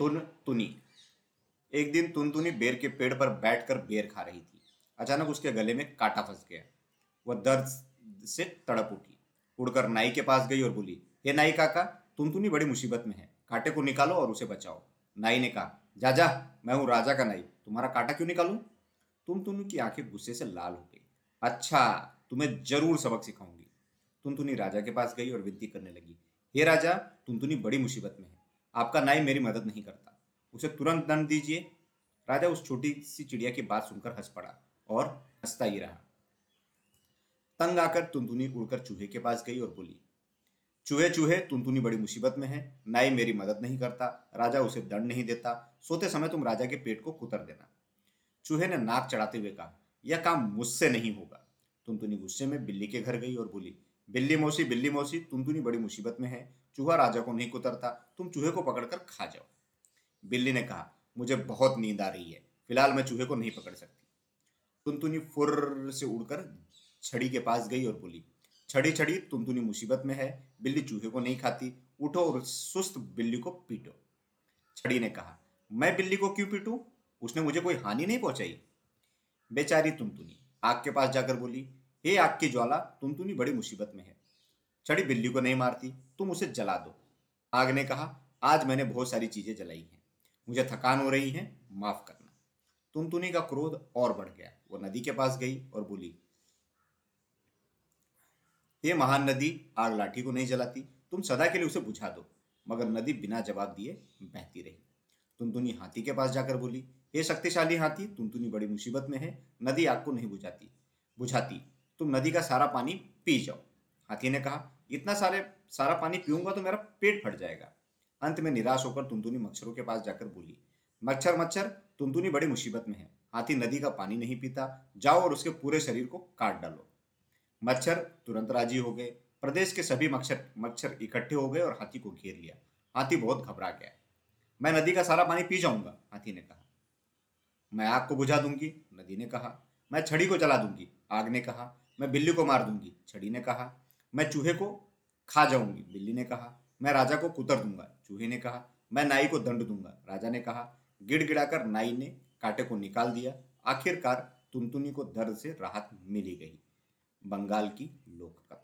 तुन तुनी। एक दिन तुनतुनी बेर के पेड़ पर बैठकर बेर खा रही थी। अचानक उसके गले में कांटा फंस गया। वह दर्द से तड़प उठी। उड़कर नाई के पास गई और बोली, हे नाई काका तुनतुनी बड़ी मुसीबत में है। कांटे को निकालो और उसे बचाओ। नाई ने कहा, जा जा, मैं हूँ राजा का नाई। तुम्हारा कांटा क्यों निकालू? निकालूं तुनतुनी की आँखें गुस्से से लाल हो गई। अच्छा तुम्हें ज़रूर सबक सिखाऊँगी। तुनतुनी राजा के पास गई और विनती करने लगी, हे राजा तुनतुनी बड़ी मुसीबत में है। आपका नाई मेरी मदद नहीं करता। उसे तुरंत दंड दीजिए। राजा उस छोटी सी चिड़िया की बात सुनकर हंस पड़ा और हंसता ही रहा। तंग आकर तुनतुनी उड़कर चूहे के पास गई और बोली, चूहे चूहे, तुनतुनी बड़ी मुसीबत में है। नाई मेरी मदद नहीं करता। राजा उसे दंड नहीं देता। सोते समय तुम राजा के पेट को कुतर देना। चूहे ने नाक चढ़ाते हुए कहा, यह काम मुझसे नहीं होगा। तुनतुनी गुस्से में बिल्ली के घर गई और बोली बिल्ली मौसी बिल्ली मौसी तुनतुनी बड़ी मुसीबत में है? चूहा राजा को नहीं कुतरता, तुम चूहे को पकड़कर खा जाओ। बिल्ली ने कहा, मुझे बहुत नींद आ रही है, फ़िलहाल मैं चूहे को नहीं पकड़ सकती। तुनतुनी फुर से उड़कर छड़ी के पास गई और बोली, छड़ी छड़ी तुनतुनी मुसीबत में है? बिल्ली चूहे को नहीं खाती, उठो और सुस्त बिल्ली को पीटो। छड़ी ने कहा, मैं बिल्ली को क्यों पीटूं? उसने मुझे कोई हानि नहीं पहुंचाई। बेचारी तुनतुनी आग के पास जाकर बोली हे आग की ज्वाला तुनतुनी बड़ी मुसीबत में है। छड़ी बिल्ली को नहीं मारती, तुम उसे जला दो। आग ने कहा, आज मैंने बहुत सारी चीज़ें जलाई हैं। मुझे थकान हो रही है, माफ़ करना। तुनतुनी का क्रोध और बढ़ गया। वो नदी के पास गई और बोली ये महान नदी, आग लाठी को नहीं जलाती। तुम सदा के लिए उसे बुझा दो, मगर नदी बिना जवाब दिए बहती रही। तुनतुनी हाथी के पास जाकर बोली ये शक्तिशाली हाथी तुनतुनी बड़ी मुसीबत में है। नदी आग को नहीं बुझाती बुझाती। तुम नदी का सारा पानी पी जाओ। हाथी ने कहा, इतना सारे, सारा पानी पीऊँगा तो मेरा पेट फट जाएगा। अंत में निराश होकर तुनतुनी मच्छरों के पास जाकर बोली, मच्छर मच्छर तुनतुनी बड़ी मुसीबत में है। हाथी नदी का पानी नहीं पीता। जाओ और उसके पूरे शरीर को काट डालो मच्छर तुरंत राज़ी हो गए। प्रदेश के सभी मच्छर मच्छर इकट्ठे हो गए और हाथी को घेर लिया। हाथी बहुत घबरा गया। मैं नदी का सारा पानी पी जाऊँगा, हाथी ने कहा। मैं आग को बुझा दूँगी, नदी ने कहा। मैं छड़ी को जला दूँगी, आग ने कहा। मैं बिल्ली को मार दूँगी, छड़ी ने कहा। मैं चूहे को खा जाऊँगी, बिल्ली ने कहा। मैं राजा को कुतर दूँगा, चूहे ने कहा। मैं नाई को दंड दूँगा, राजा ने कहा। गिड़गिड़ाकर नाई ने कांटे को निकाल दिया। आखिरकार तुनतुनी को दर्द से राहत मिली गई, बंगाल की लोक कथा